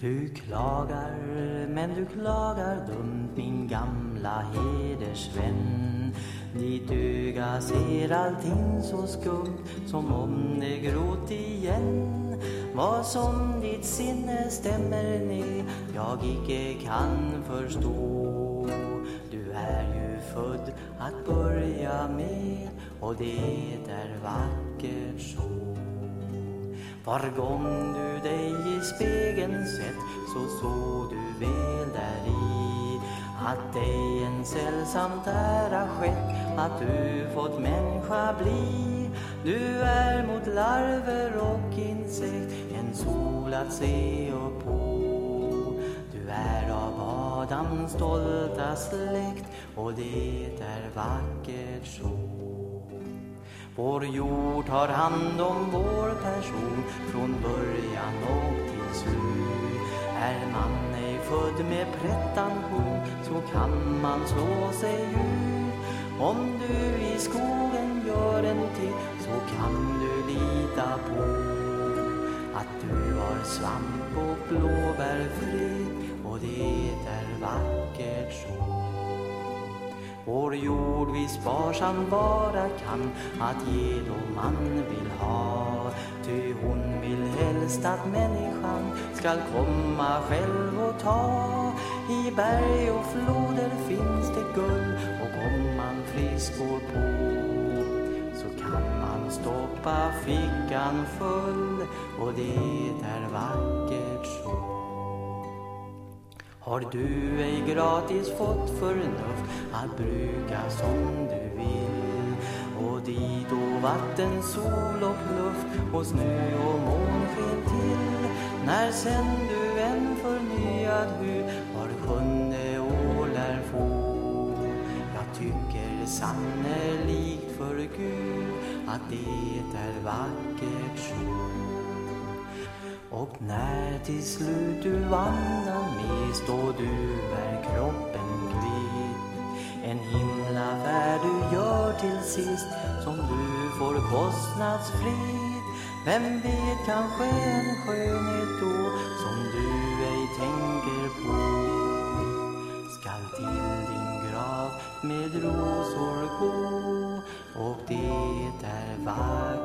Du klagar, men du klagar dumt min gamla hedersvän. Ditt öga ser allting så skumt som om det gråt igen. Vad som ditt sinne stämmer ner jag icke kan förstå. Du är ju född att börja med och det är vackert så var gång du dig i spegeln sett så såg du väl där i att dig en sällsamt ära skett att du fått människa bli. Du är mot larver och insekt en sol att se upp på. Du är av Adams stolta släkt och det är vackert så vår jord tar hand om vår person från början och till slut. Är man ej född med pretension så kan man slå sig ut. Om du i skogen gör en till så kan du lita på att du har svamp och blåbär fritt vi sparsam vara kan att ge då man vill ha. Ty hon vill helst att människan skall komma själv och ta. I berg och floder finns det guld och om man frisk går på så kan man stoppa fickan full. Och det är vackert har du ej gratis fått förnuft att bruka som du vill? Och dit och vatten, sol och luft och snö och månsken till. När sen du en förnyad hud var sjunde år lär få. Jag tycker sannolikt för Gud att det är vackert. så och när till slut du vandrar mest och du är kroppen kvitt En himlafärd du gör till sist som du får kostnadsfritt Vem vet, kanske en skönhet då som du ej tänker på. Skall till din grav med rosor gå och det är vackert.